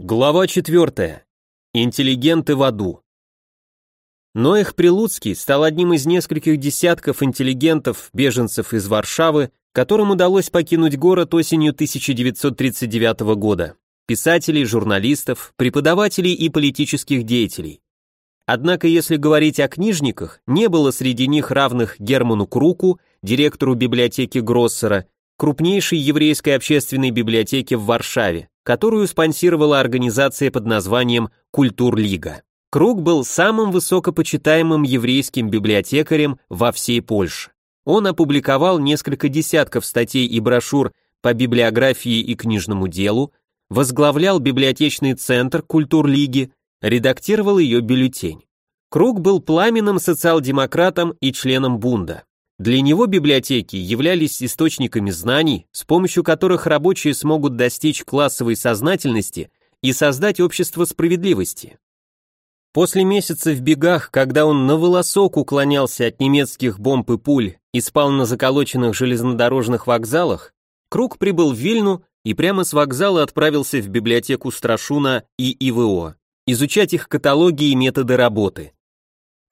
Глава 4. Интеллигенты в аду. Ноэх Прилуцкий стал одним из нескольких десятков интеллигентов, беженцев из Варшавы, которым удалось покинуть город осенью 1939 года. Писателей, журналистов, преподавателей и политических деятелей. Однако, если говорить о книжниках, не было среди них равных Герману Круку, директору библиотеки Гроссера, крупнейшей еврейской общественной библиотеки в Варшаве, которую спонсировала организация под названием «Культурлига». Круг был самым высокопочитаемым еврейским библиотекарем во всей Польше. Он опубликовал несколько десятков статей и брошюр по библиографии и книжному делу, возглавлял библиотечный центр Культурлиги, редактировал ее бюллетень. Круг был пламенным социал-демократом и членом Бунда. Для него библиотеки являлись источниками знаний, с помощью которых рабочие смогут достичь классовой сознательности и создать общество справедливости. После месяца в бегах, когда он на волосок уклонялся от немецких бомб и пуль и спал на заколоченных железнодорожных вокзалах, Круг прибыл в Вильну и прямо с вокзала отправился в библиотеку Страшуна и ИВО, изучать их каталоги и методы работы.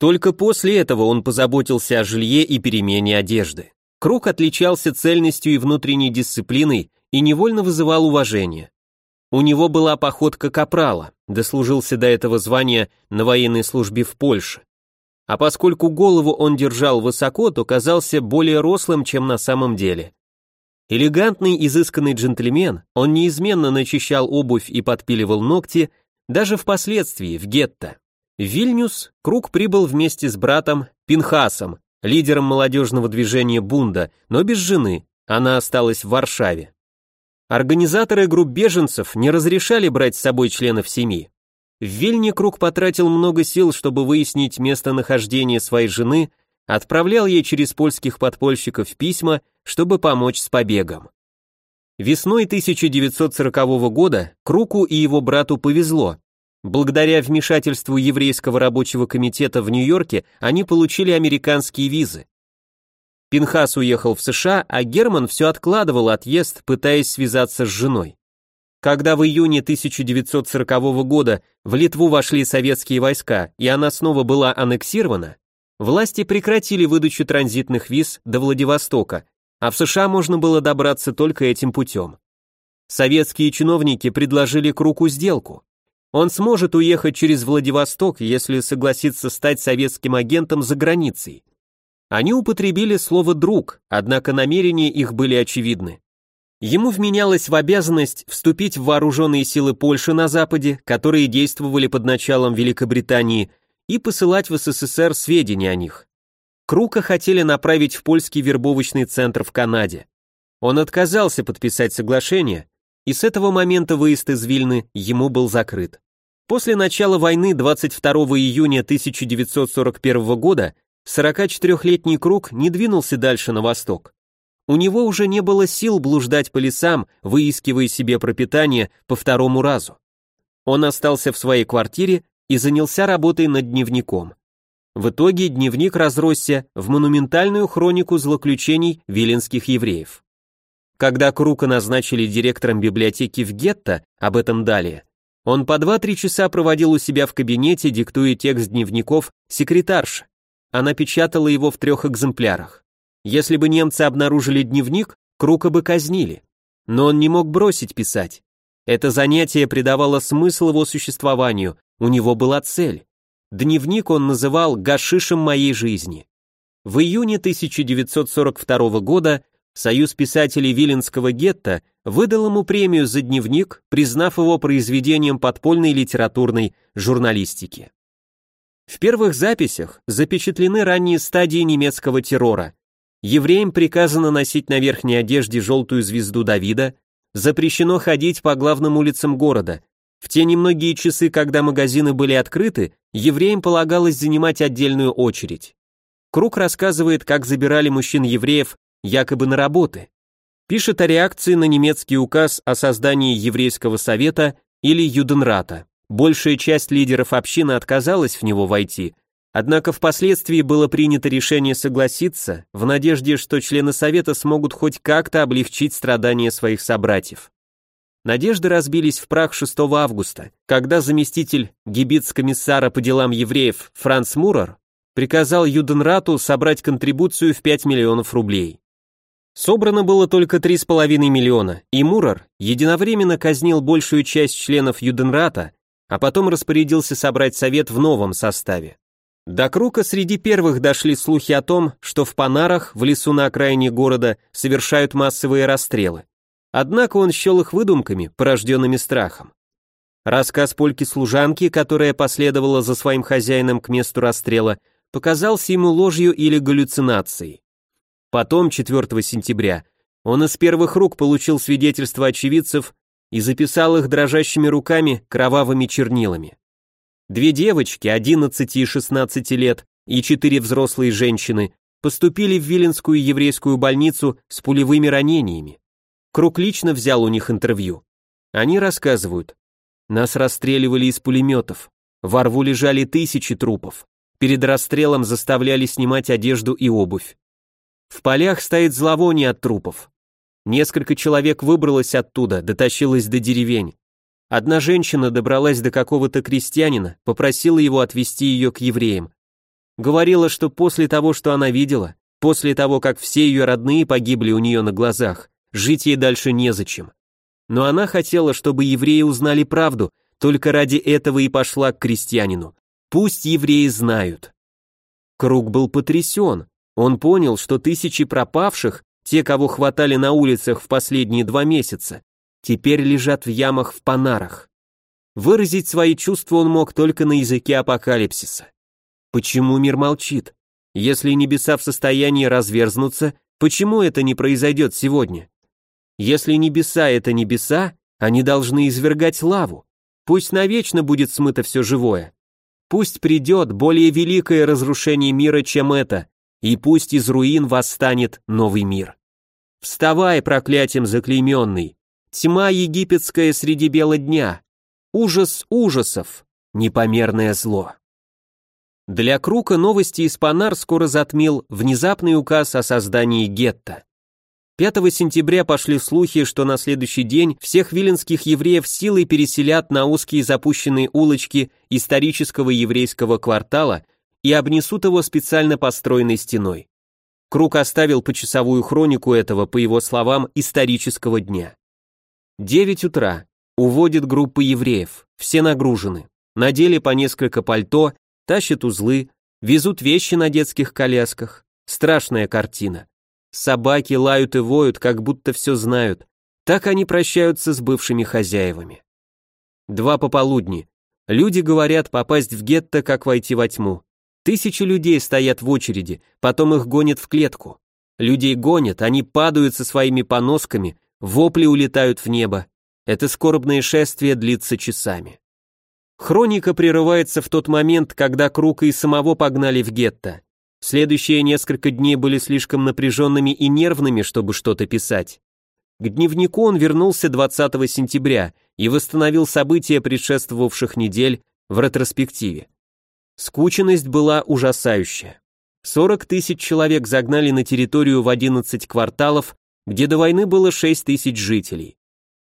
Только после этого он позаботился о жилье и перемене одежды. Круг отличался цельностью и внутренней дисциплиной и невольно вызывал уважение. У него была походка капрала, дослужился до этого звания на военной службе в Польше. А поскольку голову он держал высоко, то казался более рослым, чем на самом деле. Элегантный, изысканный джентльмен, он неизменно начищал обувь и подпиливал ногти, даже впоследствии, в гетто. Вильнюс Круг прибыл вместе с братом Пинхасом, лидером молодежного движения Бунда, но без жены, она осталась в Варшаве. Организаторы групп беженцев не разрешали брать с собой членов семьи. В Вильне Круг потратил много сил, чтобы выяснить местонахождение своей жены, отправлял ей через польских подпольщиков письма, чтобы помочь с побегом. Весной 1940 года Круку и его брату повезло, Благодаря вмешательству еврейского рабочего комитета в Нью-Йорке они получили американские визы. Пинхас уехал в США, а Герман все откладывал отъезд, пытаясь связаться с женой. Когда в июне 1940 года в Литву вошли советские войска, и она снова была аннексирована, власти прекратили выдачу транзитных виз до Владивостока, а в США можно было добраться только этим путем. Советские чиновники предложили Круку сделку. Он сможет уехать через Владивосток, если согласится стать советским агентом за границей. Они употребили слово «друг», однако намерения их были очевидны. Ему вменялось в обязанность вступить в вооруженные силы Польши на Западе, которые действовали под началом Великобритании, и посылать в СССР сведения о них. Крука хотели направить в польский вербовочный центр в Канаде. Он отказался подписать соглашение, и с этого момента выезд из Вильны ему был закрыт. После начала войны 22 июня 1941 года 44-летний Круг не двинулся дальше на восток. У него уже не было сил блуждать по лесам, выискивая себе пропитание по второму разу. Он остался в своей квартире и занялся работой над дневником. В итоге дневник разросся в монументальную хронику злоключений виленских евреев. Когда Крука назначили директором библиотеки в гетто, об этом далее, он по 2-3 часа проводил у себя в кабинете, диктуя текст дневников секретарше. Она печатала его в трех экземплярах. Если бы немцы обнаружили дневник, Крука бы казнили. Но он не мог бросить писать. Это занятие придавало смысл его существованию, у него была цель. Дневник он называл «гашишем моей жизни». В июне 1942 года Союз писателей Виленского гетто выдал ему премию за дневник, признав его произведением подпольной литературной журналистики. В первых записях запечатлены ранние стадии немецкого террора. Евреям приказано носить на верхней одежде желтую звезду Давида, запрещено ходить по главным улицам города. В те немногие часы, когда магазины были открыты, евреям полагалось занимать отдельную очередь. Круг рассказывает, как забирали мужчин-евреев якобы на работы. Пишет о реакции на немецкий указ о создании еврейского совета или Юденрата. Большая часть лидеров общины отказалась в него войти, однако впоследствии было принято решение согласиться в надежде, что члены совета смогут хоть как-то облегчить страдания своих собратьев. Надежды разбились в прах 6 августа, когда заместитель гибиц-комиссара по делам евреев Франц Мурер приказал Юденрату собрать контрибуцию в 5 миллионов рублей. Собрано было только 3,5 миллиона, и Мурер единовременно казнил большую часть членов Юденрата, а потом распорядился собрать совет в новом составе. До Крука среди первых дошли слухи о том, что в Панарах, в лесу на окраине города, совершают массовые расстрелы. Однако он счел их выдумками, порожденными страхом. Рассказ польки-служанки, которая последовала за своим хозяином к месту расстрела, показался ему ложью или галлюцинацией. Потом, 4 сентября, он из первых рук получил свидетельства очевидцев и записал их дрожащими руками кровавыми чернилами. Две девочки, 11 и 16 лет, и четыре взрослые женщины, поступили в Виленскую еврейскую больницу с пулевыми ранениями. Круг лично взял у них интервью. Они рассказывают. Нас расстреливали из пулеметов. Во рву лежали тысячи трупов. Перед расстрелом заставляли снимать одежду и обувь. В полях стоит зловоние от трупов. Несколько человек выбралось оттуда, дотащилось до деревень. Одна женщина добралась до какого-то крестьянина, попросила его отвезти ее к евреям. Говорила, что после того, что она видела, после того, как все ее родные погибли у нее на глазах, жить ей дальше незачем. Но она хотела, чтобы евреи узнали правду, только ради этого и пошла к крестьянину. Пусть евреи знают. Круг был потрясен. Он понял, что тысячи пропавших, те, кого хватали на улицах в последние два месяца, теперь лежат в ямах в Панарах. Выразить свои чувства он мог только на языке апокалипсиса. Почему мир молчит? Если небеса в состоянии разверзнуться, почему это не произойдет сегодня? Если небеса — это небеса, они должны извергать лаву. Пусть навечно будет смыто все живое. Пусть придет более великое разрушение мира, чем это, и пусть из руин восстанет новый мир. Вставай, проклятием заклейменный, тьма египетская среди бела дня, ужас ужасов, непомерное зло. Для Крука новости из Панар скоро затмил внезапный указ о создании гетто. 5 сентября пошли слухи, что на следующий день всех виленских евреев силой переселят на узкие запущенные улочки исторического еврейского квартала и обнесут его специально построенной стеной. Круг оставил почасовую хронику этого, по его словам, исторического дня. 9 утра. Уводит группы евреев, все нагружены. Надели по несколько пальто, тащат узлы, везут вещи на детских колясках. Страшная картина. Собаки лают и воют, как будто все знают. Так они прощаются с бывшими хозяевами. Два пополудни. Люди говорят попасть в гетто, как войти во тьму. Тысячи людей стоят в очереди, потом их гонят в клетку. Людей гонят, они падают со своими поносками, вопли улетают в небо. Это скорбное шествие длится часами. Хроника прерывается в тот момент, когда Крука и самого погнали в гетто. Следующие несколько дней были слишком напряженными и нервными, чтобы что-то писать. К дневнику он вернулся 20 сентября и восстановил события предшествовавших недель в ретроспективе. Скученность была ужасающая. 40 тысяч человек загнали на территорию в 11 кварталов, где до войны было 6 тысяч жителей.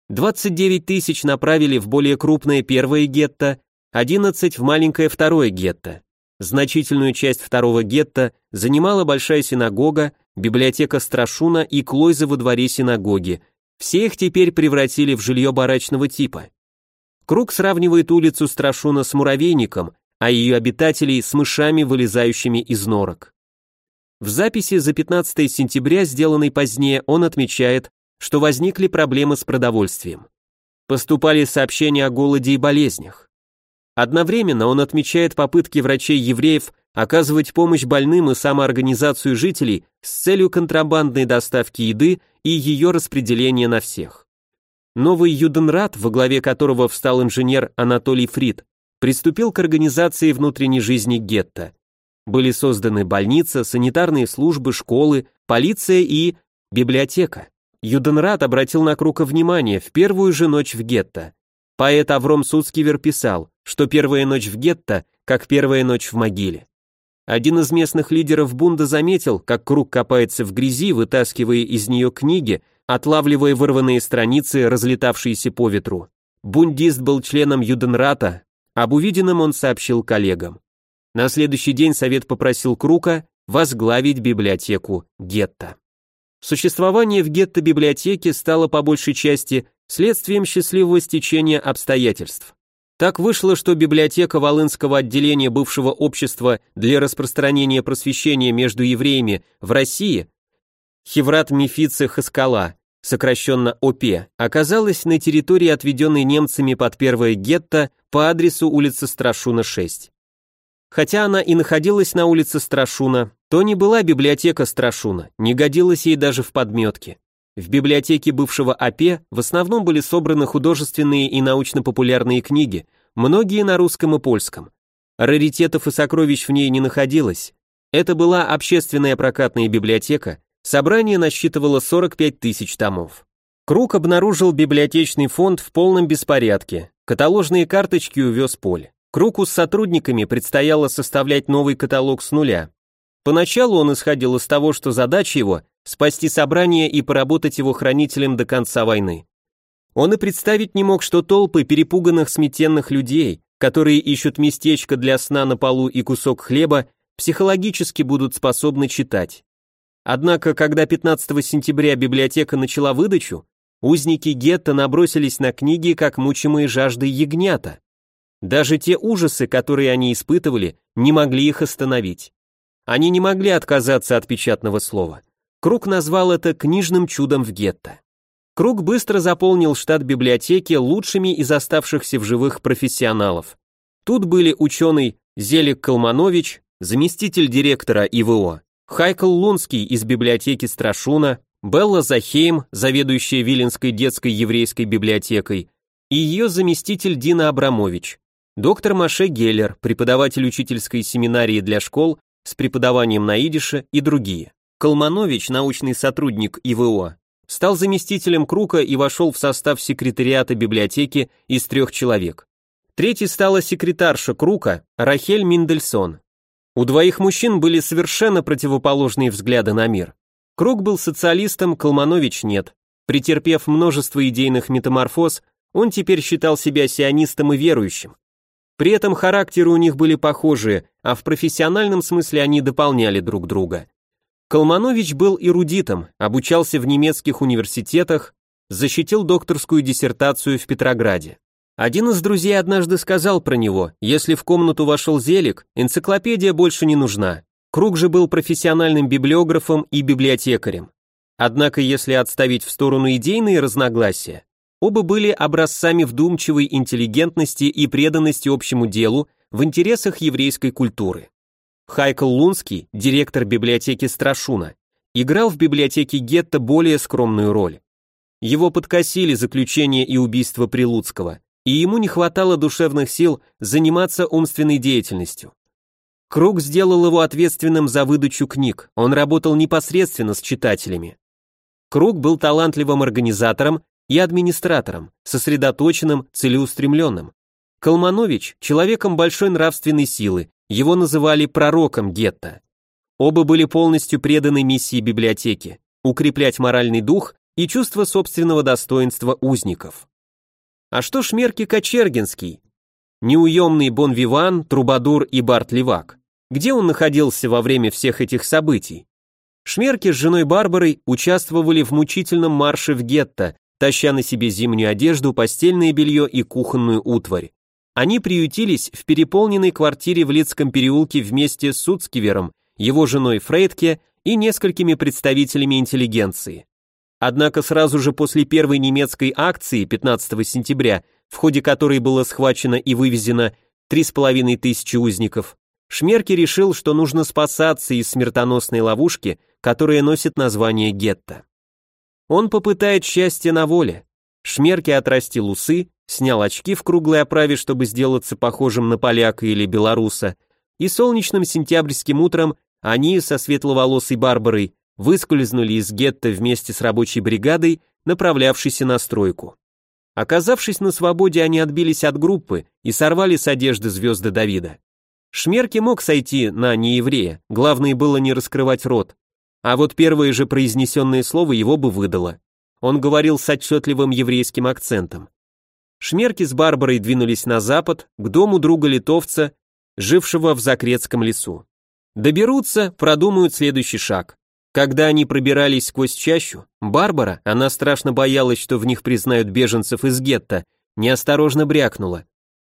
29 тысяч направили в более крупное первое гетто, 11 в маленькое второе гетто. Значительную часть второго гетто занимала большая синагога, библиотека Страшуна и Клойза во дворе синагоги. Все их теперь превратили в жилье барачного типа. Круг сравнивает улицу Страшуна с муравейником, а ее обитателей с мышами, вылезающими из норок. В записи за 15 сентября, сделанной позднее, он отмечает, что возникли проблемы с продовольствием. Поступали сообщения о голоде и болезнях. Одновременно он отмечает попытки врачей-евреев оказывать помощь больным и самоорганизацию жителей с целью контрабандной доставки еды и ее распределения на всех. Новый Юденрат, во главе которого встал инженер Анатолий Фрид, приступил к организации внутренней жизни гетто. Были созданы больница, санитарные службы, школы, полиция и библиотека. Юденрат обратил на Крука внимание в первую же ночь в гетто. Поэт Авром Суцкивер писал, что первая ночь в гетто, как первая ночь в могиле. Один из местных лидеров бунда заметил, как круг копается в грязи, вытаскивая из нее книги, отлавливая вырванные страницы, разлетавшиеся по ветру. Бундист был членом Юденрата, об увиденном он сообщил коллегам. На следующий день совет попросил Крука возглавить библиотеку гетто. Существование в гетто-библиотеке стало по большей части следствием счастливого стечения обстоятельств. Так вышло, что библиотека Волынского отделения бывшего общества для распространения просвещения между евреями в России Хеврат Мефице Хаскала, сокращенно ОП, оказалась на территории, отведенной немцами под первое гетто по адресу улица Страшуна, 6. Хотя она и находилась на улице Страшуна, то не была библиотека Страшуна, не годилась ей даже в подметке. В библиотеке бывшего АП в основном были собраны художественные и научно-популярные книги, многие на русском и польском. Раритетов и сокровищ в ней не находилось. Это была общественная прокатная библиотека, собрание насчитывало 45 тысяч томов. Круг обнаружил библиотечный фонд в полном беспорядке, каталожные карточки увез Поль. Кругу с сотрудниками предстояло составлять новый каталог с нуля. Поначалу он исходил из того, что задача его – спасти собрание и поработать его хранителем до конца войны. Он и представить не мог, что толпы перепуганных сметенных людей, которые ищут местечко для сна на полу и кусок хлеба, психологически будут способны читать. Однако, когда 15 сентября библиотека начала выдачу, узники гетто набросились на книги, как мучимые жаждой ягнята. Даже те ужасы, которые они испытывали, не могли их остановить. Они не могли отказаться от печатного слова. Круг назвал это книжным чудом в гетто. Круг быстро заполнил штат библиотеки лучшими из оставшихся в живых профессионалов. Тут были ученый Зелик Калманович, заместитель директора ИВО, Хайкл Лунский из библиотеки Страшуна, Белла Захейм, заведующая Виленской детской еврейской библиотекой, и ее заместитель Дина Абрамович. Доктор Маше Геллер, преподаватель учительской семинарии для школ с преподаванием на идише и другие. Колманович, научный сотрудник ИВО, стал заместителем Крука и вошел в состав секретариата библиотеки из трех человек. Третий стала секретарша Крука Рахель Миндельсон. У двоих мужчин были совершенно противоположные взгляды на мир. Крук был социалистом, Колманович нет. Претерпев множество идейных метаморфоз, он теперь считал себя сионистом и верующим. При этом характеры у них были похожие, а в профессиональном смысле они дополняли друг друга. Колманович был эрудитом, обучался в немецких университетах, защитил докторскую диссертацию в Петрограде. Один из друзей однажды сказал про него, если в комнату вошел Зелик, энциклопедия больше не нужна. Круг же был профессиональным библиографом и библиотекарем. Однако если отставить в сторону идейные разногласия, Оба были образцами вдумчивой интеллигентности и преданности общему делу в интересах еврейской культуры. Хайкл Лунский, директор библиотеки Страшуна, играл в библиотеке гетто более скромную роль. Его подкосили заключение и убийство Прилуцкого, и ему не хватало душевных сил заниматься умственной деятельностью. Круг сделал его ответственным за выдачу книг, он работал непосредственно с читателями. Круг был талантливым организатором и администратором, сосредоточенным, целеустремленным. Колманович – человеком большой нравственной силы, его называли пророком гетто. Оба были полностью преданы миссии библиотеки – укреплять моральный дух и чувство собственного достоинства узников. А что Шмерки Кочергинский? Неуемный Бон-Виван, Трубадур и Барт Левак. Где он находился во время всех этих событий? Шмерки с женой Барбарой участвовали в мучительном марше в гетто, таща на себе зимнюю одежду, постельное белье и кухонную утварь. Они приютились в переполненной квартире в Лицком переулке вместе с Суцкивером, его женой Фрейдке и несколькими представителями интеллигенции. Однако сразу же после первой немецкой акции 15 сентября, в ходе которой было схвачено и вывезено 3,5 тысячи узников, Шмерки решил, что нужно спасаться из смертоносной ловушки, которая носит название гетто. Он попытает счастье на воле. Шмерки отрастил усы, снял очки в круглой оправе, чтобы сделаться похожим на поляка или белоруса, и солнечным сентябрьским утром они со светловолосой Барбарой выскользнули из гетто вместе с рабочей бригадой, направлявшейся на стройку. Оказавшись на свободе, они отбились от группы и сорвали с одежды звезды Давида. Шмерки мог сойти на нееврея, главное было не раскрывать рот, а вот первое же произнесенное слово его бы выдало. он говорил с отчетливым еврейским акцентом. Шмерки с Барбарой двинулись на запад, к дому друга-литовца, жившего в Закретском лесу. Доберутся, продумают следующий шаг. Когда они пробирались сквозь чащу, Барбара, она страшно боялась, что в них признают беженцев из гетто, неосторожно брякнула.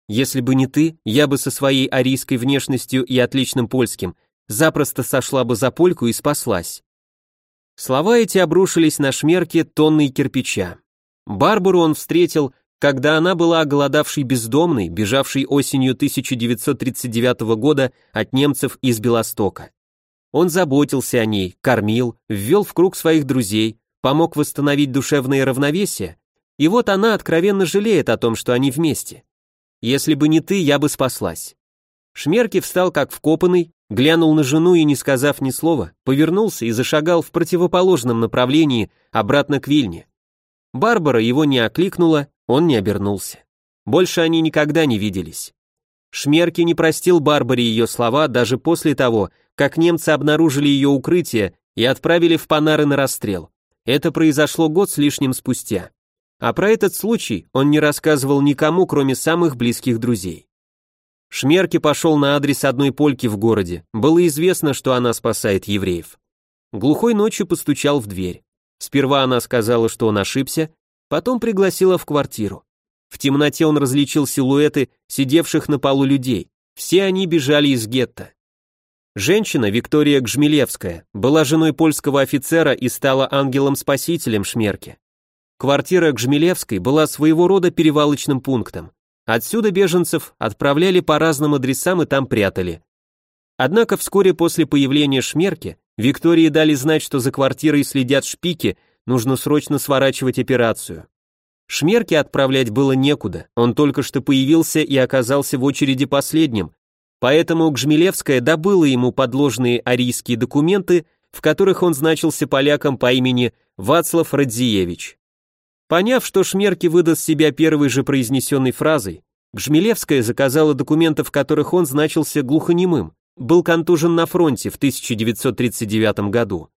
«Если бы не ты, я бы со своей арийской внешностью и отличным польским запросто сошла бы за польку и спаслась». Слова эти обрушились на шмерке тонной кирпича. Барбару он встретил, когда она была оголодавшей бездомной, бежавшей осенью 1939 года от немцев из Белостока. Он заботился о ней, кормил, ввел в круг своих друзей, помог восстановить душевное равновесие, и вот она откровенно жалеет о том, что они вместе. Если бы не ты, я бы спаслась. Шмерки встал как вкопанный, глянул на жену и, не сказав ни слова, повернулся и зашагал в противоположном направлении, обратно к Вильне. Барбара его не окликнула, он не обернулся. Больше они никогда не виделись. Шмерки не простил Барбаре ее слова даже после того, как немцы обнаружили ее укрытие и отправили в Панары на расстрел. Это произошло год с лишним спустя. А про этот случай он не рассказывал никому, кроме самых близких друзей. Шмерки пошел на адрес одной польки в городе. Было известно, что она спасает евреев. Глухой ночью постучал в дверь. Сперва она сказала, что он ошибся, потом пригласила в квартиру. В темноте он различил силуэты сидевших на полу людей. Все они бежали из гетто. Женщина, Виктория Гжмелевская, была женой польского офицера и стала ангелом-спасителем Шмерки. Квартира Гжмелевской была своего рода перевалочным пунктом. Отсюда беженцев отправляли по разным адресам и там прятали. Однако вскоре после появления Шмерки Виктории дали знать, что за квартирой следят шпики, нужно срочно сворачивать операцию. Шмерке отправлять было некуда, он только что появился и оказался в очереди последним, поэтому Гжмелевская добыла ему подложные арийские документы, в которых он значился поляком по имени Вацлав Радзиевич. Поняв, что Шмерки выдаст себя первой же произнесенной фразой, Гжмелевская заказала документы, в которых он значился глухонемым, был контужен на фронте в 1939 году.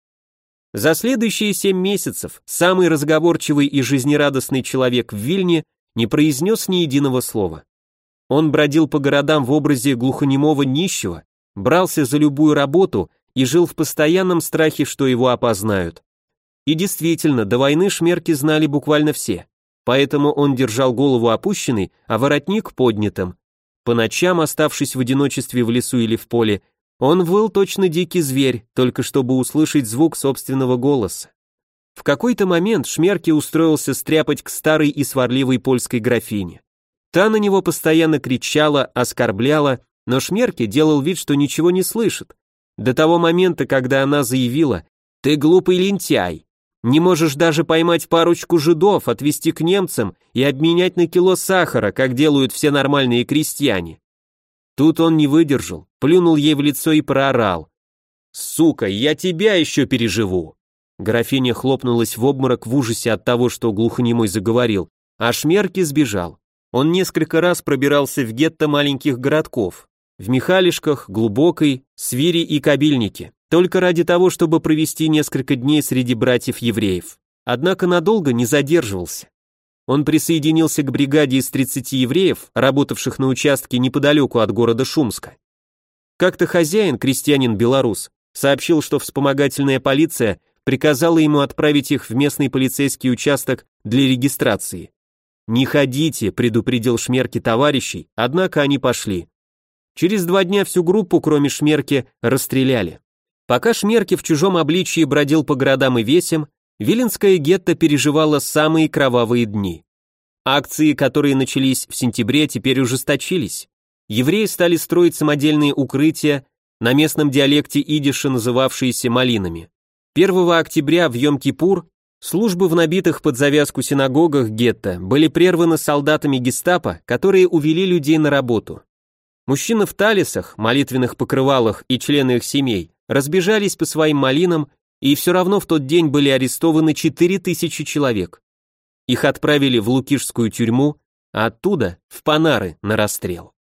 За следующие семь месяцев самый разговорчивый и жизнерадостный человек в Вильне не произнес ни единого слова. Он бродил по городам в образе глухонемого нищего, брался за любую работу и жил в постоянном страхе, что его опознают. И действительно, до войны шмерки знали буквально все, поэтому он держал голову опущенной, а воротник поднятым. По ночам, оставшись в одиночестве в лесу или в поле, он выл точно дикий зверь, только чтобы услышать звук собственного голоса. В какой-то момент Шмерки устроился стряпать к старой и сварливой польской графине. Та на него постоянно кричала, оскорбляла, но Шмерки делал вид, что ничего не слышит. До того момента, когда она заявила «Ты глупый лентяй, не можешь даже поймать парочку жидов, отвезти к немцам и обменять на кило сахара, как делают все нормальные крестьяне. Тут он не выдержал, плюнул ей в лицо и проорал. «Сука, я тебя еще переживу!» Графиня хлопнулась в обморок в ужасе от того, что глухонемой заговорил, а Шмерки сбежал. Он несколько раз пробирался в гетто маленьких городков, в Михалишках, Глубокой, Свире и Кабильнике только ради того, чтобы провести несколько дней среди братьев-евреев. Однако надолго не задерживался. Он присоединился к бригаде из 30 евреев, работавших на участке неподалеку от города Шумска. Как-то хозяин, крестьянин-белорус, сообщил, что вспомогательная полиция приказала ему отправить их в местный полицейский участок для регистрации. «Не ходите», — предупредил Шмерки товарищей, однако они пошли. Через два дня всю группу, кроме Шмерки, расстреляли. Пока Шмерки в чужом обличии бродил по городам и весям, Виленское гетто переживало самые кровавые дни. Акции, которые начались в сентябре, теперь ужесточились. Евреи стали строить самодельные укрытия, на местном диалекте идиша называвшиеся малинами. 1 октября в Йом-Кипур службы в набитых под завязку синагогах гетто были прерваны солдатами гестапо, которые увели людей на работу. Мужчины в талисах, молитвенных покрывалах и члены их семей разбежались по своим малинам, и все равно в тот день были арестованы 4000 человек. Их отправили в Лукишскую тюрьму, а оттуда в Панары на расстрел.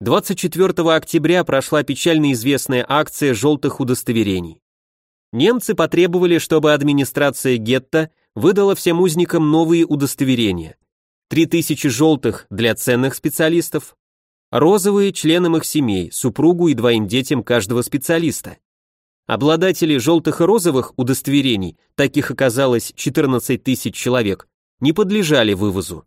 24 октября прошла печально известная акция желтых удостоверений. Немцы потребовали, чтобы администрация гетто выдала всем узникам новые удостоверения. 3000 желтых для ценных специалистов, розовые членам их семей, супругу и двоим детям каждого специалиста. Обладатели желтых и розовых удостоверений, таких оказалось 14 тысяч человек, не подлежали вывозу.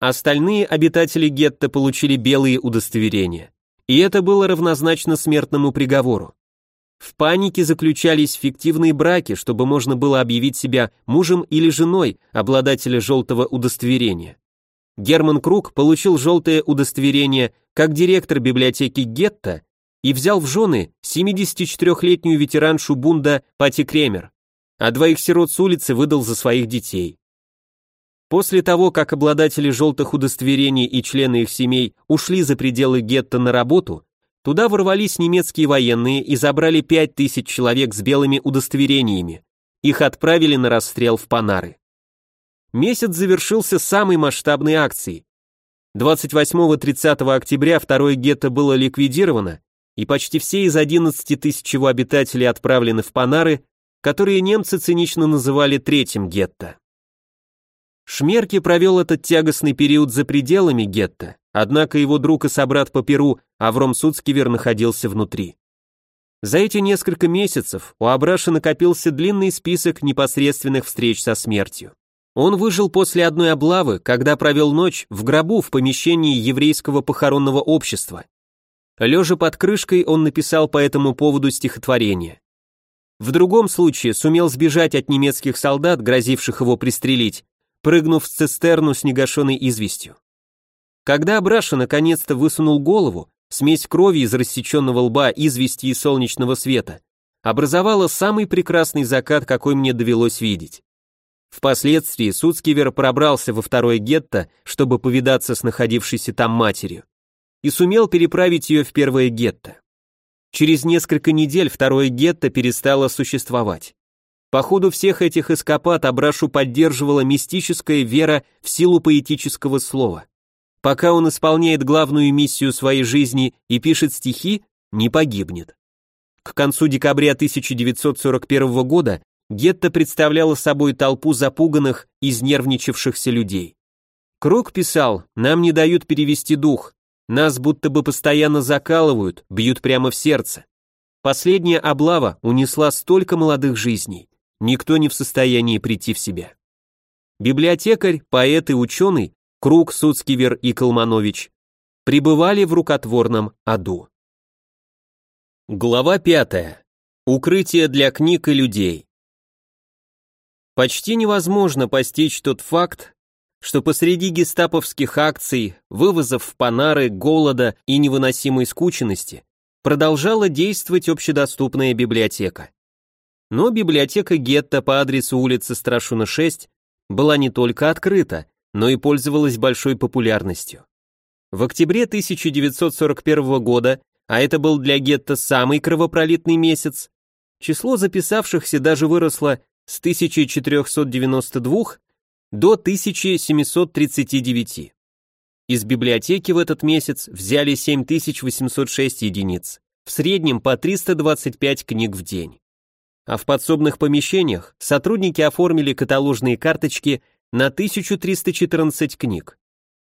Остальные обитатели гетто получили белые удостоверения, и это было равнозначно смертному приговору. В панике заключались фиктивные браки, чтобы можно было объявить себя мужем или женой обладателя желтого удостоверения. Герман Круг получил желтое удостоверение как директор библиотеки Гетто и взял в жены 74-летнюю ветераншу Бунда Пати Кремер, а двоих сирот с улицы выдал за своих детей. После того, как обладатели желтых удостоверений и члены их семей ушли за пределы гетто на работу, туда ворвались немецкие военные и забрали 5000 человек с белыми удостоверениями. Их отправили на расстрел в Панары. Месяц завершился самой масштабной акцией. 28-30 октября второе гетто было ликвидировано, и почти все из 11 тысяч его обитателей отправлены в Панары, которые немцы цинично называли третьим гетто. Шмерки провел этот тягостный период за пределами гетто, однако его друг и собрат по Перу Авром Суцкивер находился внутри. За эти несколько месяцев у Абраша накопился длинный список непосредственных встреч со смертью. Он выжил после одной облавы, когда провел ночь в гробу в помещении еврейского похоронного общества. Лежа под крышкой, он написал по этому поводу стихотворение. В другом случае сумел сбежать от немецких солдат, грозивших его пристрелить, прыгнув в цистерну с негашенной известью. Когда Абраша наконец-то высунул голову, смесь крови из рассеченного лба, извести и солнечного света, образовала самый прекрасный закат, какой мне довелось видеть. Впоследствии Суцкивер пробрался во второе гетто, чтобы повидаться с находившейся там матерью и сумел переправить ее в первое гетто. Через несколько недель второе гетто перестало существовать. По ходу всех этих эскапад Абрашу поддерживала мистическая вера в силу поэтического слова. Пока он исполняет главную миссию своей жизни и пишет стихи, не погибнет. К концу декабря 1941 года гетто представляло собой толпу запуганных, изнервничавшихся людей. Круг писал, нам не дают перевести дух, нас будто бы постоянно закалывают, бьют прямо в сердце. Последняя облава унесла столько молодых жизней. Никто не в состоянии прийти в себя. Библиотекарь, поэт и ученый, Круг, Суцкивер и Калманович, пребывали в рукотворном аду. Глава пятая. Укрытие для книг и людей. Почти невозможно постичь тот факт, что посреди гестаповских акций, вывозов в Панары, голода и невыносимой скученности продолжала действовать общедоступная библиотека. Но библиотека гетто по адресу улицы Страшуна 6 была не только открыта, но и пользовалась большой популярностью. В октябре 1941 года, а это был для гетто самый кровопролитный месяц, число записавшихся даже выросло с 1492 до 1739. Из библиотеки в этот месяц взяли 7806 единиц, в среднем по 325 книг в день. А в подсобных помещениях сотрудники оформили каталожные карточки на 1314 книг.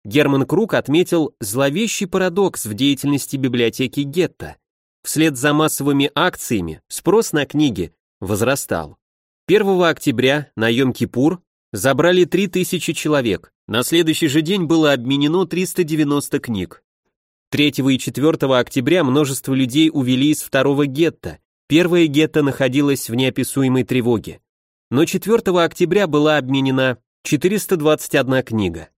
Герман Круг отметил зловещий парадокс в деятельности библиотеки Гетто. Вслед за массовыми акциями спрос на книги возрастал. 1 октября на Йом-Кипур Забрали 3000 человек. На следующий же день было обменено 390 книг. 3 и 4 октября множество людей увели из второго гетто. Первое гетто находилось в неописуемой тревоге. Но 4 октября была обменена 421 книга.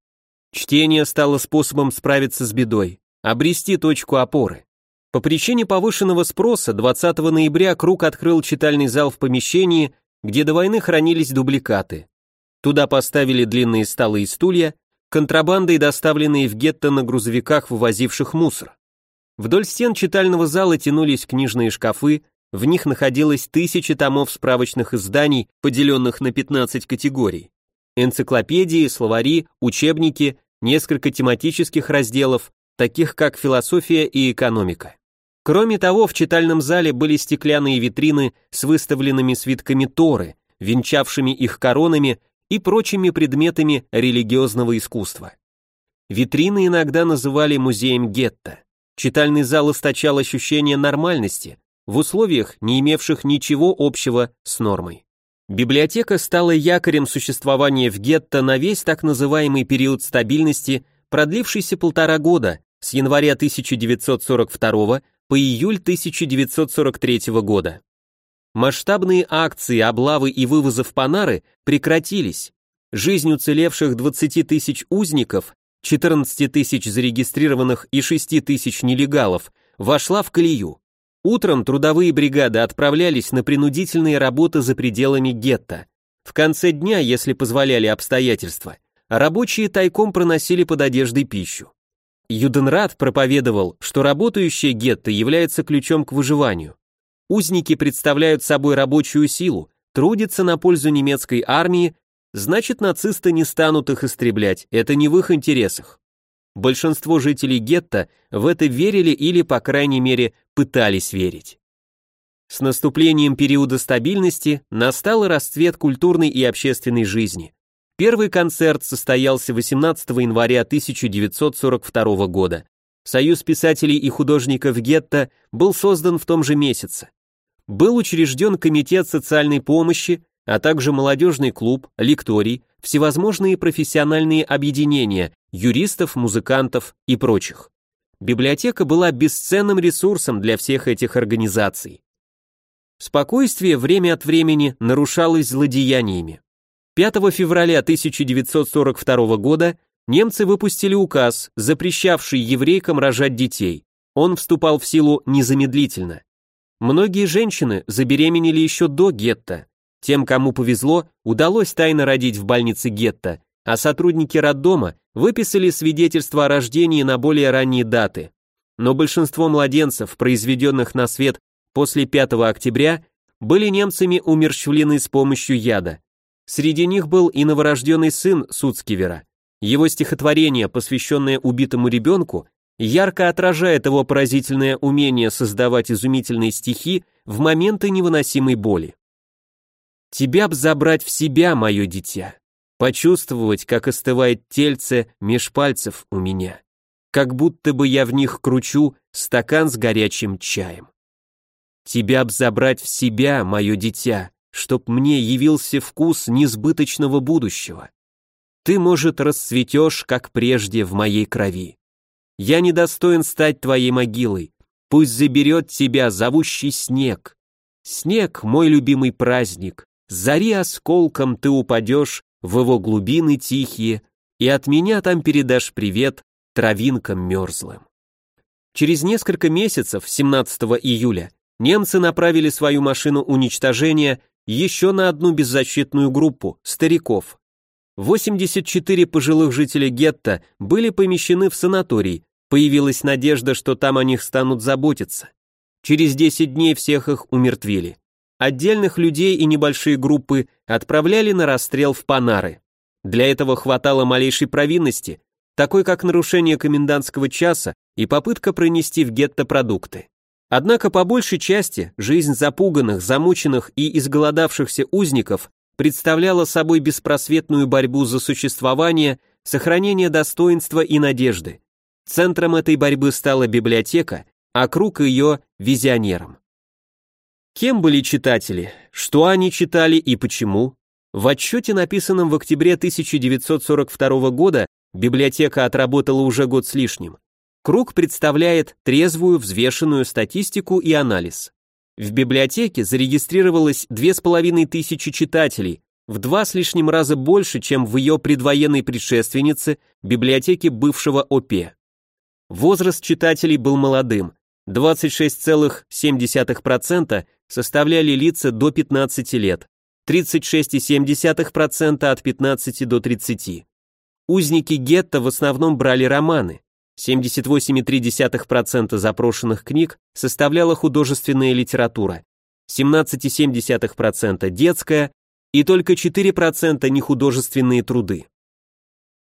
Чтение стало способом справиться с бедой, обрести точку опоры. По причине повышенного спроса 20 ноября Круг открыл читальный зал в помещении, где до войны хранились дубликаты. Туда поставили длинные столы и стулья, контрабандой доставленные в гетто на грузовиках, вывозивших мусор. Вдоль стен читального зала тянулись книжные шкафы, в них находилось тысячи томов справочных изданий, поделенных на 15 категорий. Энциклопедии, словари, учебники, несколько тематических разделов, таких как философия и экономика. Кроме того, в читальном зале были стеклянные витрины с выставленными свитками Торы, венчавшими их коронами и прочими предметами религиозного искусства. Витрины иногда называли музеем гетто. Читальный зал источал ощущение нормальности в условиях, не имевших ничего общего с нормой. Библиотека стала якорем существования в гетто на весь так называемый период стабильности, продлившийся полтора года, с января 1942 по июль 1943 года. Масштабные акции, облавы и вывозы в Панары прекратились. Жизнь уцелевших 20 тысяч узников, 14 тысяч зарегистрированных и 6 тысяч нелегалов вошла в колею. Утром трудовые бригады отправлялись на принудительные работы за пределами гетто. В конце дня, если позволяли обстоятельства, рабочие тайком проносили под одеждой пищу. Юденрат проповедовал, что работающее гетто является ключом к выживанию. Узники представляют собой рабочую силу, трудятся на пользу немецкой армии, значит нацисты не станут их истреблять, это не в их интересах. Большинство жителей гетто в это верили или, по крайней мере, пытались верить. С наступлением периода стабильности настал расцвет культурной и общественной жизни. Первый концерт состоялся 18 января 1942 года. Союз писателей и художников гетто был создан в том же месяце. Был учрежден комитет социальной помощи, а также молодежный клуб, лекторий, всевозможные профессиональные объединения, юристов, музыкантов и прочих. Библиотека была бесценным ресурсом для всех этих организаций. Спокойствие время от времени нарушалось злодеяниями. 5 февраля 1942 года немцы выпустили указ, запрещавший еврейкам рожать детей. Он вступал в силу незамедлительно. Многие женщины забеременели еще до гетто. Тем, кому повезло, удалось тайно родить в больнице гетто, а сотрудники роддома выписали свидетельство о рождении на более ранние даты. Но большинство младенцев, произведенных на свет после 5 октября, были немцами умерщвлены с помощью яда. Среди них был и новорожденный сын Суцкивера. Его стихотворение, посвященное убитому ребенку, ярко отражает его поразительное умение создавать изумительные стихи в моменты невыносимой боли. «Тебя б забрать в себя, мое дитя, почувствовать, как остывает тельце меж пальцев у меня, как будто бы я в них кручу стакан с горячим чаем. Тебя б забрать в себя, мое дитя, чтоб мне явился вкус несбыточного будущего. Ты, может, расцветешь, как прежде, в моей крови. Я недостоин стать твоей могилой, пусть заберет тебя зовущий снег. Снег — мой любимый праздник, зари осколком ты упадешь в его глубины тихие, и от меня там передашь привет травинкам мерзлым. Через несколько месяцев, 17 июля, немцы направили свою машину уничтожения еще на одну беззащитную группу – стариков. 84 пожилых жителя гетто были помещены в санаторий, появилась надежда, что там о них станут заботиться. Через 10 дней всех их умертвили. Отдельных людей и небольшие группы отправляли на расстрел в Панары. Для этого хватало малейшей провинности, такой как нарушение комендантского часа и попытка пронести в гетто продукты. Однако по большей части жизнь запуганных, замученных и изголодавшихся узников представляла собой беспросветную борьбу за существование, сохранение достоинства и надежды. Центром этой борьбы стала библиотека, а круг ее – визионером. Кем были читатели? Что они читали и почему? В отчете, написанном в октябре 1942 года, библиотека отработала уже год с лишним. Круг представляет трезвую, взвешенную статистику и анализ. В библиотеке зарегистрировалось 2500 читателей, в два с лишним раза больше, чем в ее предвоенной предшественнице, библиотеке бывшего ОП. Возраст читателей был молодым, 26,7% составляли лица до 15 лет, 36,7% от 15 до 30. Узники гетто в основном брали романы. 78,3% запрошенных книг составляла художественная литература, 17,7% детская и только 4% нехудожественные труды.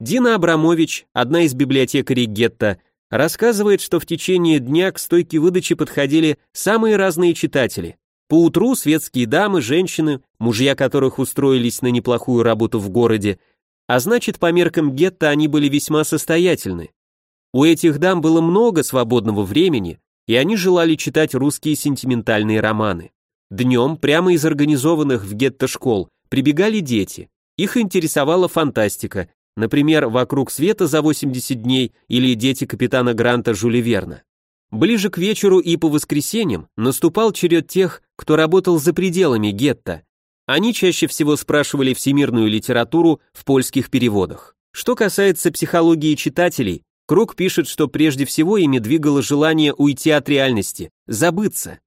Дина Абрамович, одна из библиотекарей гетто, рассказывает, что в течение дня к стойке выдачи подходили самые разные читатели, Поутру светские дамы, женщины, мужья которых устроились на неплохую работу в городе, а значит, по меркам гетто они были весьма состоятельны. У этих дам было много свободного времени, и они желали читать русские сентиментальные романы. Днем, прямо из организованных в гетто школ, прибегали дети. Их интересовала фантастика, например, «Вокруг света за 80 дней» или «Дети капитана Гранта Жюли Верна». Ближе к вечеру и по воскресеньям наступал черед тех, кто работал за пределами гетто. Они чаще всего спрашивали всемирную литературу в польских переводах. Что касается психологии читателей, Круг пишет, что прежде всего ими двигало желание уйти от реальности, забыться.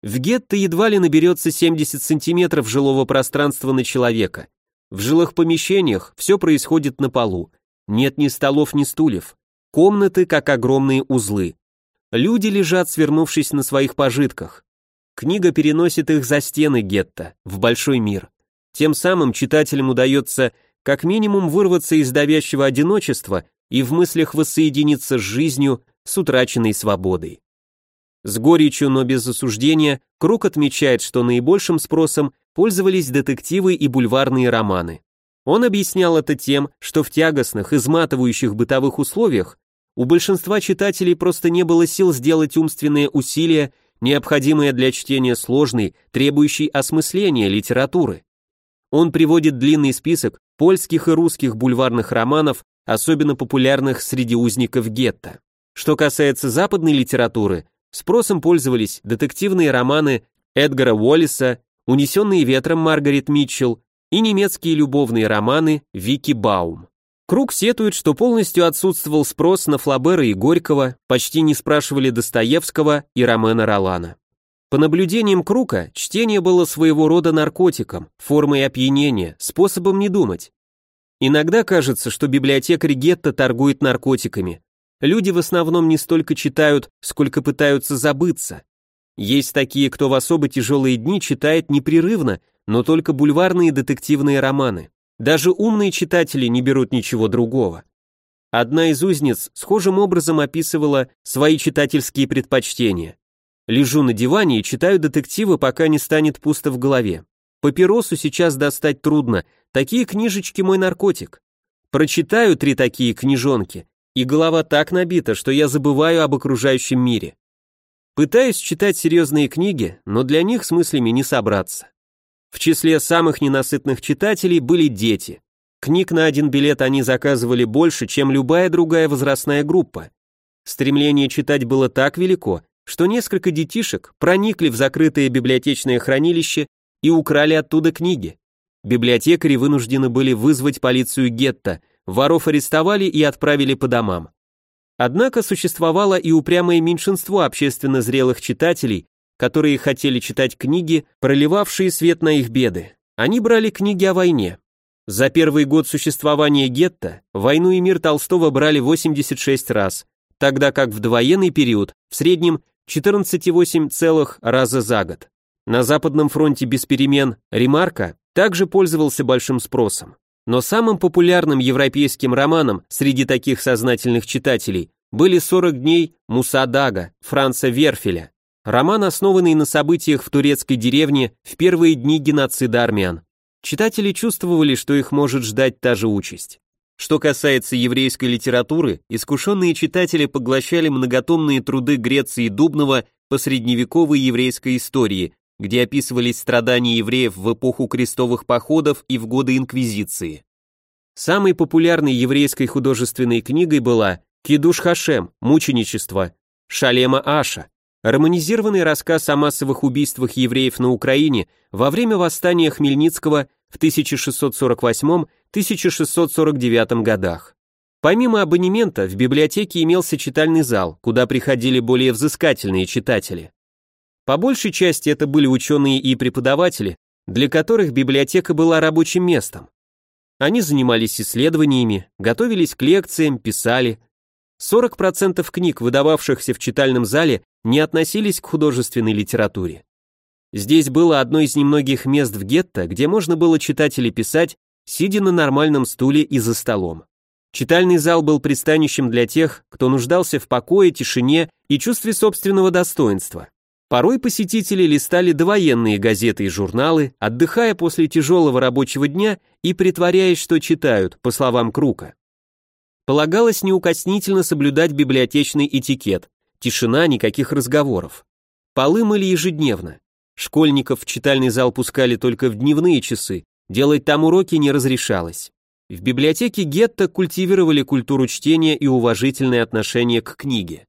В гетто едва ли наберется 70 сантиметров жилого пространства на человека. В жилых помещениях все происходит на полу. Нет ни столов, ни стульев. Комнаты, как огромные узлы. Люди лежат, свернувшись на своих пожитках. Книга переносит их за стены гетто, в большой мир. Тем самым читателям удается как минимум вырваться из давящего одиночества и в мыслях воссоединиться с жизнью, с утраченной свободой. С горечью, но без осуждения, Круг отмечает, что наибольшим спросом пользовались детективы и бульварные романы. Он объяснял это тем, что в тягостных, изматывающих бытовых условиях у большинства читателей просто не было сил сделать умственные усилия, необходимые для чтения сложной, требующей осмысления литературы. Он приводит длинный список польских и русских бульварных романов, особенно популярных среди узников гетто. Что касается западной литературы, спросом пользовались детективные романы Эдгара Уоллиса, «Унесенные ветром» Маргарет Митчелл и немецкие любовные романы Вики Баум. Круг сетует, что полностью отсутствовал спрос на Флабера и Горького, почти не спрашивали Достоевского и Ромена Ролана. По наблюдениям Крука, чтение было своего рода наркотиком, формой опьянения, способом не думать. Иногда кажется, что библиотекарь гетто торгует наркотиками. Люди в основном не столько читают, сколько пытаются забыться. Есть такие, кто в особо тяжелые дни читает непрерывно, но только бульварные детективные романы. Даже умные читатели не берут ничего другого. Одна из узниц схожим образом описывала свои читательские предпочтения. Лежу на диване и читаю детективы, пока не станет пусто в голове. Папиросу сейчас достать трудно, такие книжечки мой наркотик. Прочитаю три такие книжонки, и голова так набита, что я забываю об окружающем мире. Пытаюсь читать серьезные книги, но для них с мыслями не собраться. В числе самых ненасытных читателей были дети. Книг на один билет они заказывали больше, чем любая другая возрастная группа. Стремление читать было так велико, что несколько детишек проникли в закрытое библиотечное хранилище и украли оттуда книги. Библиотекари вынуждены были вызвать полицию гетто, воров арестовали и отправили по домам. Однако существовало и упрямое меньшинство общественно зрелых читателей, которые хотели читать книги, проливавшие свет на их беды. Они брали книги о войне. За первый год существования гетто «Войну и мир» Толстого брали 86 раз, тогда как в довоенный период в среднем 14,8 целых раза за год. На Западном фронте без перемен «Ремарка» также пользовался большим спросом. Но самым популярным европейским романом среди таких сознательных читателей были «40 дней Мусадага» Франца Верфеля. Роман, основанный на событиях в турецкой деревне в первые дни геноцида армян. Читатели чувствовали, что их может ждать та же участь. Что касается еврейской литературы, искушенные читатели поглощали многотомные труды Греции Дубнова по средневековой еврейской истории, где описывались страдания евреев в эпоху крестовых походов и в годы Инквизиции. Самой популярной еврейской художественной книгой была «Кидуш Хашем. Мученичество» Шалема Аша, романизированный рассказ о массовых убийствах евреев на Украине во время восстания Хмельницкого в 1648-1649 годах. Помимо абонемента, в библиотеке имелся читальный зал, куда приходили более взыскательные читатели. По большей части это были ученые и преподаватели, для которых библиотека была рабочим местом. Они занимались исследованиями, готовились к лекциям, писали. 40% книг, выдававшихся в читальном зале, не относились к художественной литературе. Здесь было одно из немногих мест в гетто, где можно было читать или писать, сидя на нормальном стуле и за столом. Читальный зал был пристанищем для тех, кто нуждался в покое, тишине и чувстве собственного достоинства. Порой посетители листали довоенные газеты и журналы, отдыхая после тяжелого рабочего дня и притворяясь, что читают, по словам Крука. Полагалось неукоснительно соблюдать библиотечный этикет, тишина, никаких разговоров. Полы мыли ежедневно. Школьников в читальный зал пускали только в дневные часы, делать там уроки не разрешалось. В библиотеке гетто культивировали культуру чтения и уважительное отношение к книге.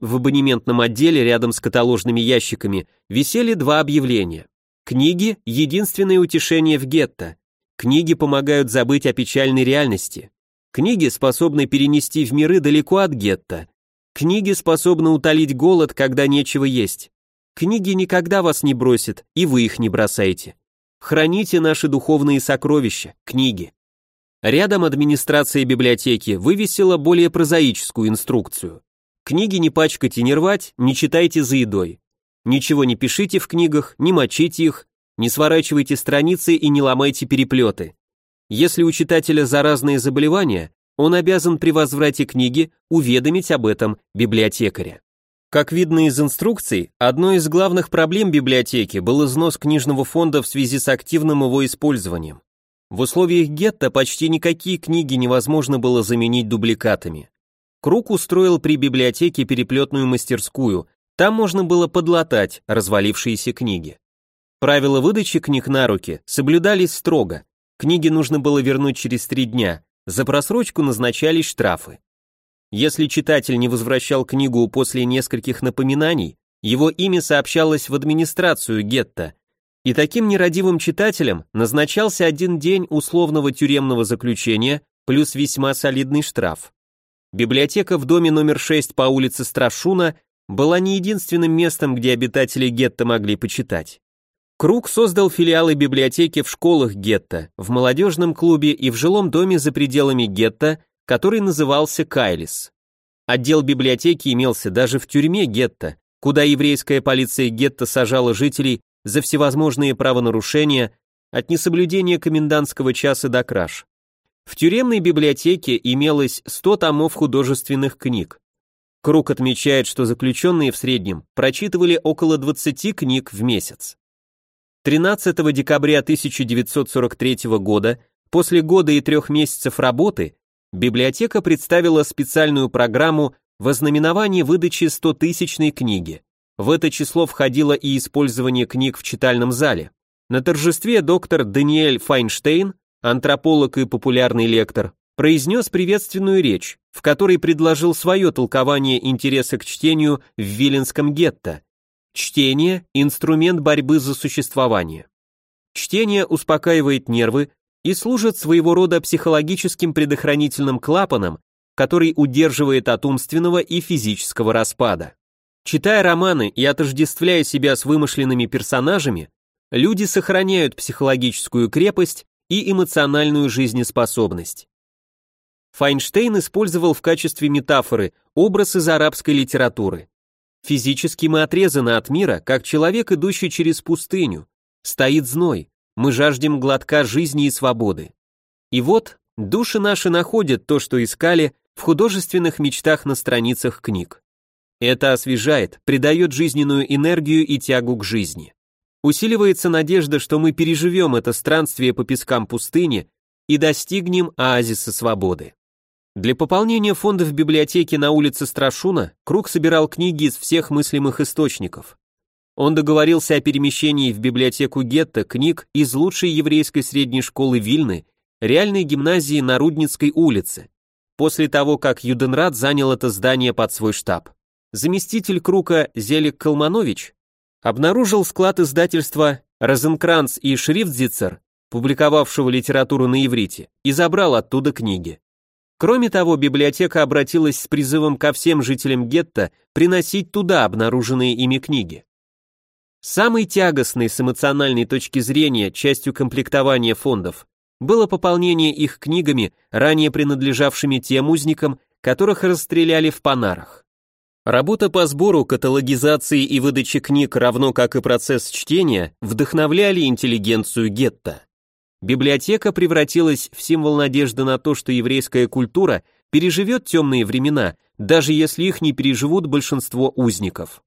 В абонементном отделе рядом с каталожными ящиками висели два объявления. Книги – единственное утешение в гетто. Книги помогают забыть о печальной реальности. Книги способны перенести в миры далеко от гетто. Книги способны утолить голод, когда нечего есть. Книги никогда вас не бросят, и вы их не бросаете. Храните наши духовные сокровища, книги. Рядом администрация библиотеки вывесила более прозаическую инструкцию. Книги не пачкать и не рвать, не читайте за едой. Ничего не пишите в книгах, не мочите их, не сворачивайте страницы и не ломайте переплеты. Если у читателя заразные заболевания, он обязан при возврате книги уведомить об этом библиотекаря. Как видно из инструкций, одной из главных проблем библиотеки был износ книжного фонда в связи с активным его использованием. В условиях гетто почти никакие книги невозможно было заменить дубликатами. Круг устроил при библиотеке переплетную мастерскую, там можно было подлатать развалившиеся книги. Правила выдачи книг на руки соблюдались строго, книги нужно было вернуть через три дня, за просрочку назначались штрафы. Если читатель не возвращал книгу после нескольких напоминаний, его имя сообщалось в администрацию гетто, и таким нерадивым читателям назначался один день условного тюремного заключения плюс весьма солидный штраф. Библиотека в доме номер 6 по улице Страшуна была не единственным местом, где обитатели гетто могли почитать. Круг создал филиалы библиотеки в школах гетто, в молодежном клубе и в жилом доме за пределами гетто, который назывался Кайлис. Отдел библиотеки имелся даже в тюрьме гетто, куда еврейская полиция гетто сажала жителей за всевозможные правонарушения, от несоблюдения комендантского часа до краж. В тюремной библиотеке имелось 100 томов художественных книг. Круг отмечает, что заключенные в среднем прочитывали около 20 книг в месяц. 13 декабря 1943 года, после года и трех месяцев работы, библиотека представила специальную программу в выдачи 100-тысячной книги. В это число входило и использование книг в читальном зале. На торжестве доктор Даниэль Файнштейн, антрополог и популярный лектор, произнес приветственную речь, в которой предложил свое толкование интереса к чтению в Виленском гетто. Чтение – инструмент борьбы за существование. Чтение успокаивает нервы и служит своего рода психологическим предохранительным клапаном, который удерживает от умственного и физического распада. Читая романы и отождествляя себя с вымышленными персонажами, люди сохраняют психологическую крепость и эмоциональную жизнеспособность. Файнштейн использовал в качестве метафоры образ из арабской литературы. Физически мы отрезаны от мира, как человек, идущий через пустыню. Стоит зной, мы жаждем глотка жизни и свободы. И вот, души наши находят то, что искали в художественных мечтах на страницах книг. Это освежает, придает жизненную энергию и тягу к жизни. Усиливается надежда, что мы переживем это странствие по пескам пустыни и достигнем оазиса свободы. Для пополнения фонда в библиотеке на улице Страшуна Круг собирал книги из всех мыслимых источников. Он договорился о перемещении в библиотеку гетто книг из лучшей еврейской средней школы Вильны, реальной гимназии на Рудницкой улице, после того, как Юденрат занял это здание под свой штаб заместитель Крука Зелик Калманович обнаружил склад издательства Розенкранц и Шрифтзицер, публиковавшего литературу на иврите, и забрал оттуда книги. Кроме того, библиотека обратилась с призывом ко всем жителям гетто приносить туда обнаруженные ими книги. Самой тягостной с эмоциональной точки зрения частью комплектования фондов было пополнение их книгами, ранее принадлежавшими тем узникам, которых расстреляли в Панарах. Работа по сбору, каталогизации и выдаче книг, равно как и процесс чтения, вдохновляли интеллигенцию гетто. Библиотека превратилась в символ надежды на то, что еврейская культура переживет темные времена, даже если их не переживут большинство узников.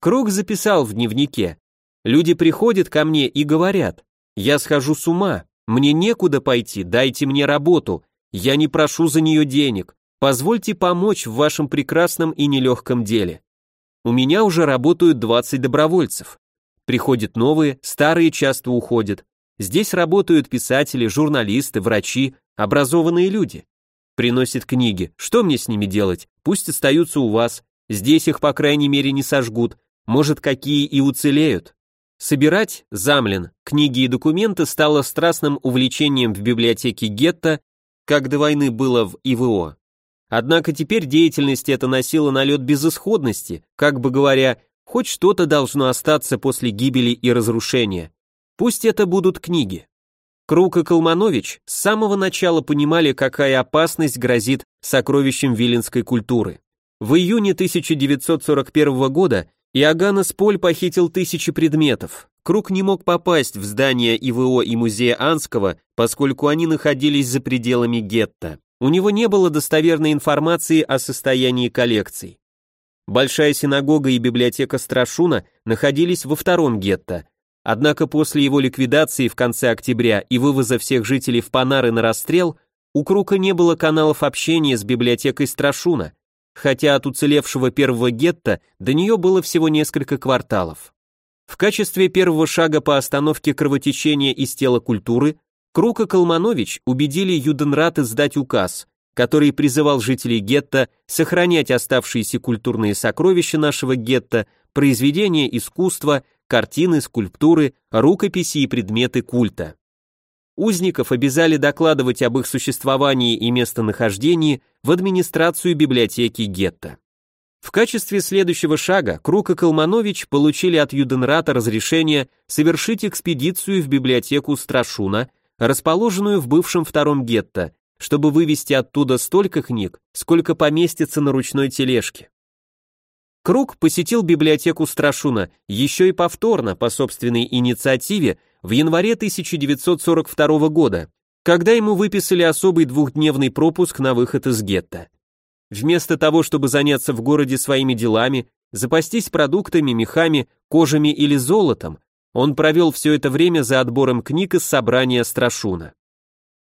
Круг записал в дневнике. Люди приходят ко мне и говорят, я схожу с ума, мне некуда пойти, дайте мне работу, я не прошу за нее денег, позвольте помочь в вашем прекрасном и нелегком деле. У меня уже работают 20 добровольцев. Приходят новые, старые часто уходят. Здесь работают писатели, журналисты, врачи, образованные люди. Приносят книги. Что мне с ними делать? Пусть остаются у вас. Здесь их, по крайней мере, не сожгут. Может, какие и уцелеют. Собирать, Замлин, книги и документы стало страстным увлечением в библиотеке гетто, как до войны было в ИВО. Однако теперь деятельность эта носила налет безысходности, как бы говоря, хоть что-то должно остаться после гибели и разрушения. Пусть это будут книги. Круг и Калманович с самого начала понимали, какая опасность грозит сокровищем виленской культуры. В июне 1941 года Иоганн Поль похитил тысячи предметов. Круг не мог попасть в здание ИВО и музея Анского, поскольку они находились за пределами гетто. У него не было достоверной информации о состоянии коллекций. Большая синагога и библиотека Страшуна находились во втором гетто, однако после его ликвидации в конце октября и вывоза всех жителей в Панары на расстрел, у Крука не было каналов общения с библиотекой Страшуна, хотя от уцелевшего первого гетто до нее было всего несколько кварталов. В качестве первого шага по остановке кровотечения из тела культуры Крук и Калманович убедили Юденрат издать указ, который призывал жителей гетто сохранять оставшиеся культурные сокровища нашего гетто, произведения искусства, картины, скульптуры, рукописи и предметы культа. Узников обязали докладывать об их существовании и местонахождении в администрацию библиотеки гетто. В качестве следующего шага Крук и Калманович получили от Юденрата разрешение совершить экспедицию в библиотеку Страшуна, расположенную в бывшем втором гетто, чтобы вывести оттуда столько книг, сколько поместится на ручной тележке. Круг посетил библиотеку Страшуна еще и повторно по собственной инициативе в январе 1942 года, когда ему выписали особый двухдневный пропуск на выход из гетто. Вместо того, чтобы заняться в городе своими делами, запастись продуктами, мехами, кожами или золотом, он провел все это время за отбором книг из собрания Страшуна.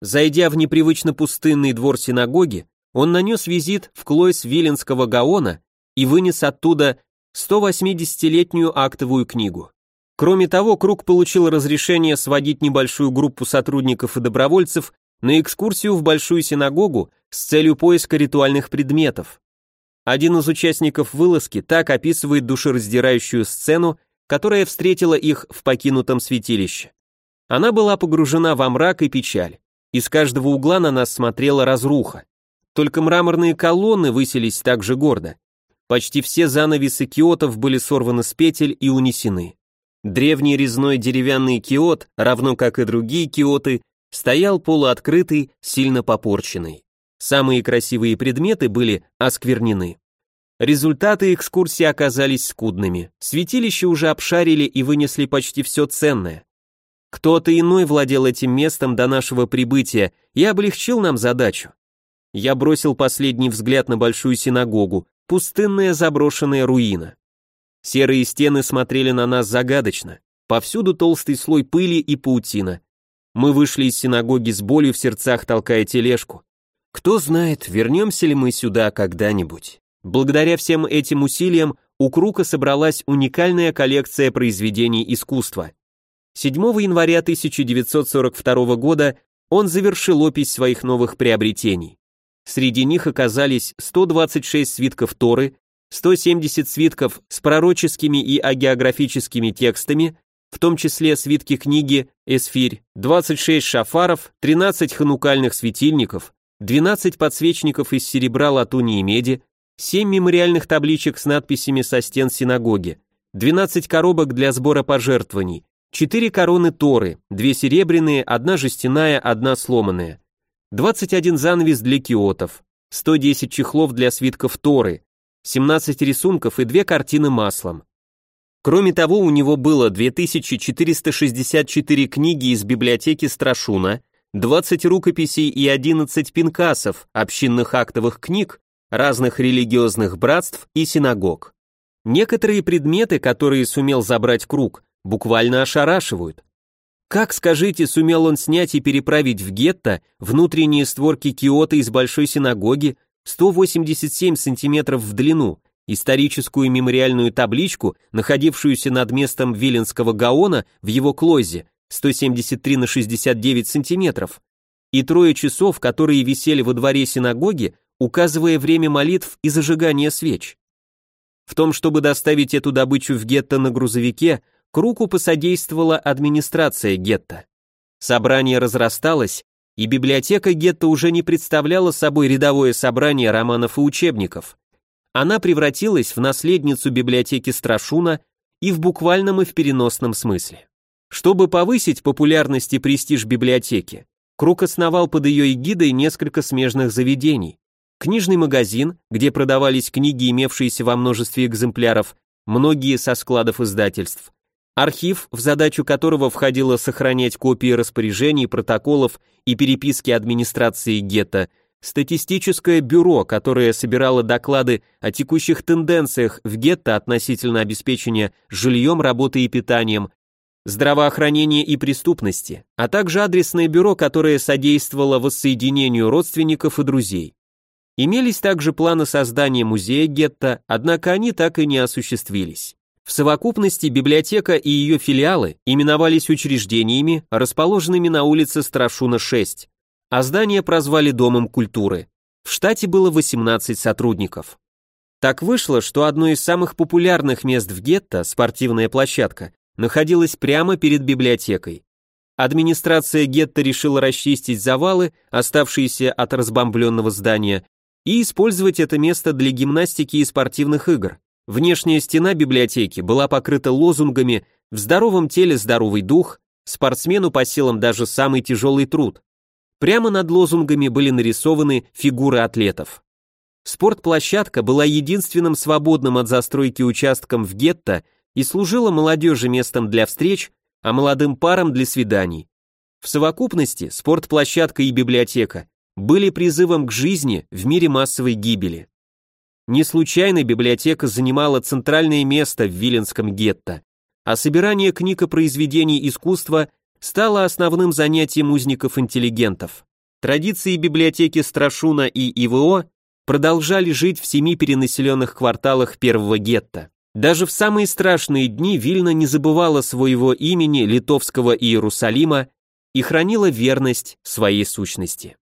Зайдя в непривычно пустынный двор синагоги, он нанес визит в Клойс Виленского Гаона и вынес оттуда 180-летнюю актовую книгу. Кроме того, Круг получил разрешение сводить небольшую группу сотрудников и добровольцев на экскурсию в Большую синагогу с целью поиска ритуальных предметов. Один из участников вылазки так описывает душераздирающую сцену, которая встретила их в покинутом святилище. Она была погружена во мрак и печаль. Из каждого угла на нас смотрела разруха. Только мраморные колонны высились так же гордо. Почти все занавесы киотов были сорваны с петель и унесены. Древний резной деревянный киот, равно как и другие киоты, стоял полуоткрытый, сильно попорченный. Самые красивые предметы были осквернены. Результаты экскурсии оказались скудными. Святилище уже обшарили и вынесли почти все ценное. Кто-то иной владел этим местом до нашего прибытия и облегчил нам задачу. Я бросил последний взгляд на большую синагогу, пустынная заброшенная руина. Серые стены смотрели на нас загадочно. Повсюду толстый слой пыли и паутина. Мы вышли из синагоги с болью в сердцах, толкая тележку. Кто знает, вернемся ли мы сюда когда-нибудь. Благодаря всем этим усилиям у Крука собралась уникальная коллекция произведений искусства. 7 января 1942 года он завершил опись своих новых приобретений. Среди них оказались 126 свитков Торы, 170 свитков с пророческими и агеографическими текстами, в том числе свитки книги Эсфирь, 26 шафаров, 13 ханукальных светильников, 12 подсвечников из серебра, латуни и меди, 7 мемориальных табличек с надписями со стен синагоги, 12 коробок для сбора пожертвований, 4 короны Торы, 2 серебряные, одна жестяная, одна сломанная, 21 занавес для киотов, 110 чехлов для свитков Торы, 17 рисунков и две картины маслом. Кроме того, у него было 2464 книги из библиотеки Страшуна, 20 рукописей и 11 пинкасов, общинных актовых книг, разных религиозных братств и синагог. Некоторые предметы, которые сумел забрать круг, буквально ошарашивают. Как, скажите, сумел он снять и переправить в гетто внутренние створки Киота из Большой синагоги 187 сантиметров в длину, историческую мемориальную табличку, находившуюся над местом Виленского Гаона в его клозе 173 на 69 сантиметров, и трое часов, которые висели во дворе синагоги, указывая время молитв и зажигания свеч. В том, чтобы доставить эту добычу в гетто на грузовике, Круку посодействовала администрация гетто. Собрание разрасталось, и библиотека гетто уже не представляла собой рядовое собрание романов и учебников. Она превратилась в наследницу библиотеки Страшуна и в буквальном и в переносном смысле. Чтобы повысить популярность и престиж библиотеки, Крук основал под ее эгидой несколько смежных заведений. Книжный магазин, где продавались книги, имевшиеся во множестве экземпляров, многие со складов издательств, архив, в задачу которого входило сохранять копии распоряжений, протоколов и переписки администрации гетто, статистическое бюро, которое собирало доклады о текущих тенденциях в гетто относительно обеспечения жильем, работой и питанием, здравоохранения и преступности, а также адресное бюро, которое содействовало воссоединению родственников и друзей. Имелись также планы создания музея гетто, однако они так и не осуществились. В совокупности библиотека и ее филиалы именовались учреждениями, расположенными на улице Страшуна 6, а здание прозвали Домом культуры. В штате было 18 сотрудников. Так вышло, что одно из самых популярных мест в гетто, спортивная площадка, находилось прямо перед библиотекой. Администрация гетто решила расчистить завалы, оставшиеся от разбомбленного здания, и использовать это место для гимнастики и спортивных игр. Внешняя стена библиотеки была покрыта лозунгами «В здоровом теле здоровый дух», «Спортсмену по силам даже самый тяжелый труд». Прямо над лозунгами были нарисованы фигуры атлетов. Спортплощадка была единственным свободным от застройки участком в гетто и служила молодежи местом для встреч, а молодым парам для свиданий. В совокупности спортплощадка и библиотека были призывом к жизни в мире массовой гибели. Не случайно библиотека занимала центральное место в Виленском гетто, а собирание книг и произведений искусства стало основным занятием узников-интеллигентов. Традиции библиотеки Страшуна и ИВО продолжали жить в семи перенаселенных кварталах первого гетто. Даже в самые страшные дни Вильна не забывала своего имени литовского Иерусалима и хранила верность своей сущности.